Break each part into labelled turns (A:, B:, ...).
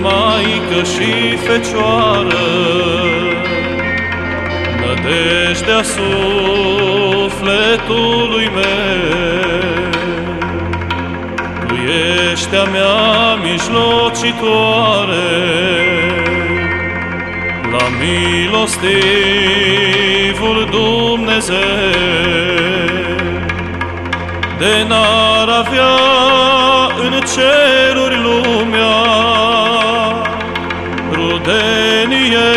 A: Maică și Fecioară, nădejdea sufletului meu, Pluieștea mea mijlocitoare, la milostivul Dumnezeu, de n-ar avea în ceruri lumea rudenie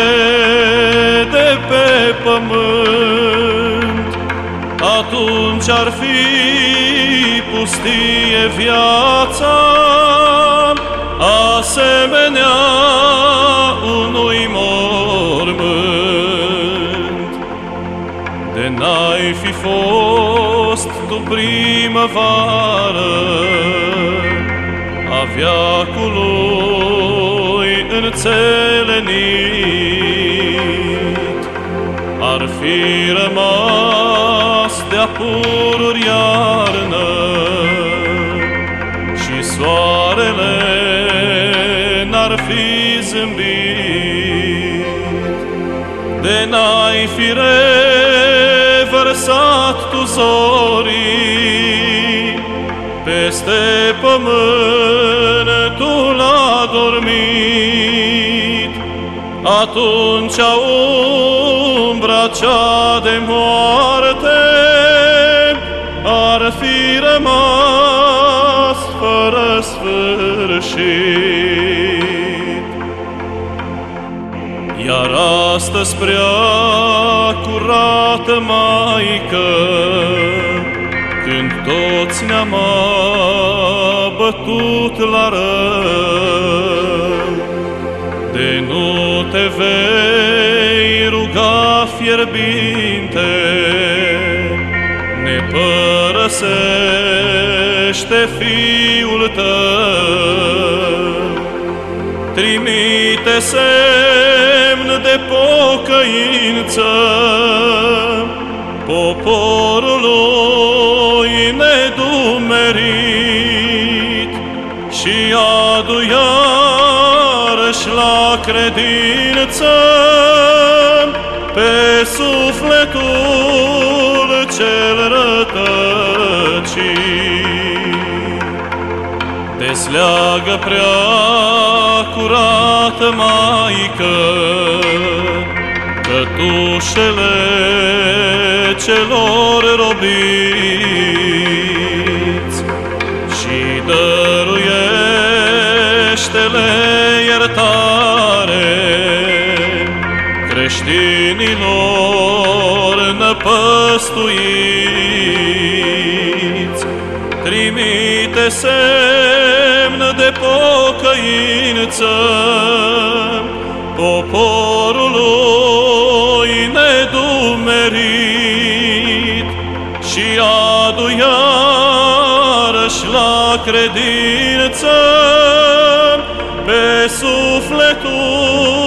A: de pe pământ, atunci ar fi pustie viața asemenea unui mormânt. De n-ai fi fost tu primăvară a viacului înțelenit, ar fi rămas de-a pururi iarnă și soarele n-ar fi zâmbit, de n-ai fi revărsat tu zorii peste pământul adormit, atunci umbra cea de moarte ar fi rămas fără sfârșit. Iar astăzi prea curată Maică, când toți ne-am bătut la rău, de nu te vei ruga fierbinte, ne părăsește Fiul tău, trimite semn de pocăință poporului nedumerit și adu iarăși la credință pe sufletul cel rătăcit. Desleagă prea curată Maică, cătușele celor robiți dăruiește-le iertare creștinilor năpăstuiți. Trimite semn de pocăință poporului nedumerit și adu iarăși la credință pe sufletul